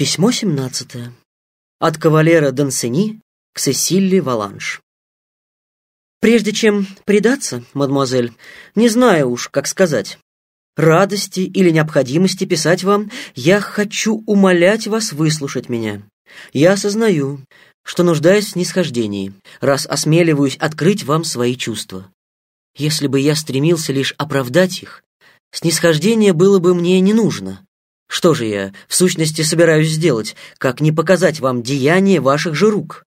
Письмо 17. От кавалера Дансени к Сесилли Валанш. Прежде чем предаться, мадемуазель, не знаю уж, как сказать, радости или необходимости писать вам, я хочу умолять вас выслушать меня. Я осознаю, что нуждаюсь в снисхождении, раз осмеливаюсь открыть вам свои чувства. Если бы я стремился лишь оправдать их, снисхождение было бы мне не нужно, что же я, в сущности, собираюсь сделать, как не показать вам деяние ваших же рук?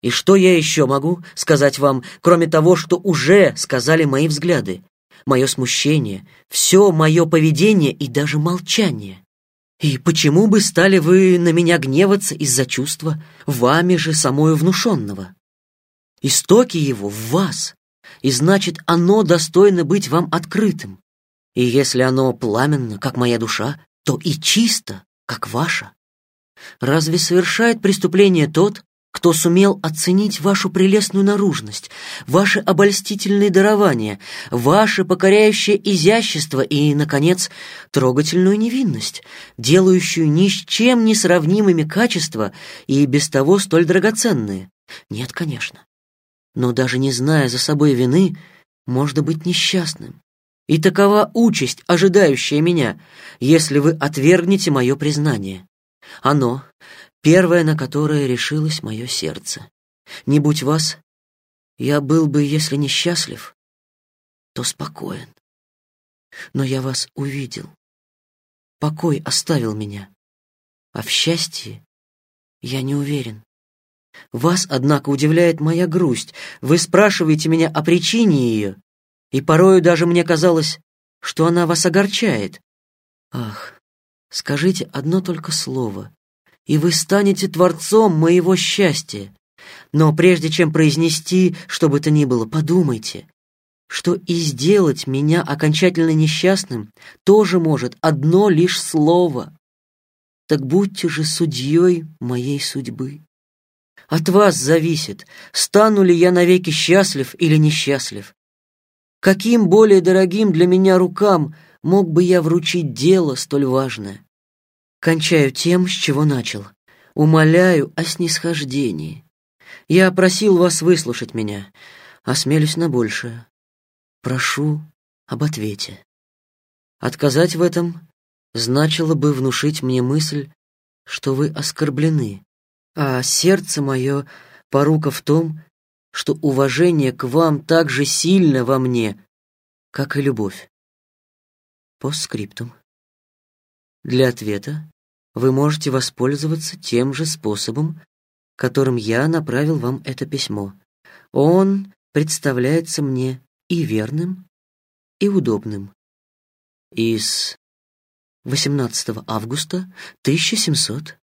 И что я еще могу сказать вам, кроме того, что уже сказали мои взгляды, мое смущение, все мое поведение и даже молчание? И почему бы стали вы на меня гневаться из-за чувства, вами же самою внушенного? Истоки его в вас, и значит, оно достойно быть вам открытым. И если оно пламенно, как моя душа, то и чисто, как ваша. Разве совершает преступление тот, кто сумел оценить вашу прелестную наружность, ваши обольстительные дарования, ваше покоряющее изящество и, наконец, трогательную невинность, делающую ни с чем не сравнимыми качества и без того столь драгоценные? Нет, конечно. Но даже не зная за собой вины, можно быть несчастным. И такова участь, ожидающая меня, если вы отвергнете мое признание. Оно, первое, на которое решилось мое сердце. Не будь вас, я был бы, если не счастлив, то спокоен. Но я вас увидел. Покой оставил меня, а в счастье я не уверен. Вас, однако, удивляет моя грусть. Вы спрашиваете меня о причине ее, и порою даже мне казалось, что она вас огорчает. Ах, скажите одно только слово, и вы станете творцом моего счастья. Но прежде чем произнести, что бы то ни было, подумайте, что и сделать меня окончательно несчастным тоже может одно лишь слово. Так будьте же судьей моей судьбы. От вас зависит, стану ли я навеки счастлив или несчастлив. Каким более дорогим для меня рукам мог бы я вручить дело столь важное? Кончаю тем, с чего начал. Умоляю о снисхождении. Я просил вас выслушать меня. Осмелюсь на большее. Прошу об ответе. Отказать в этом значило бы внушить мне мысль, что вы оскорблены, а сердце мое порука в том, что уважение к вам так же сильно во мне, как и любовь. Постскриптум. Для ответа вы можете воспользоваться тем же способом, которым я направил вам это письмо. Он представляется мне и верным, и удобным. Из 18 августа 1700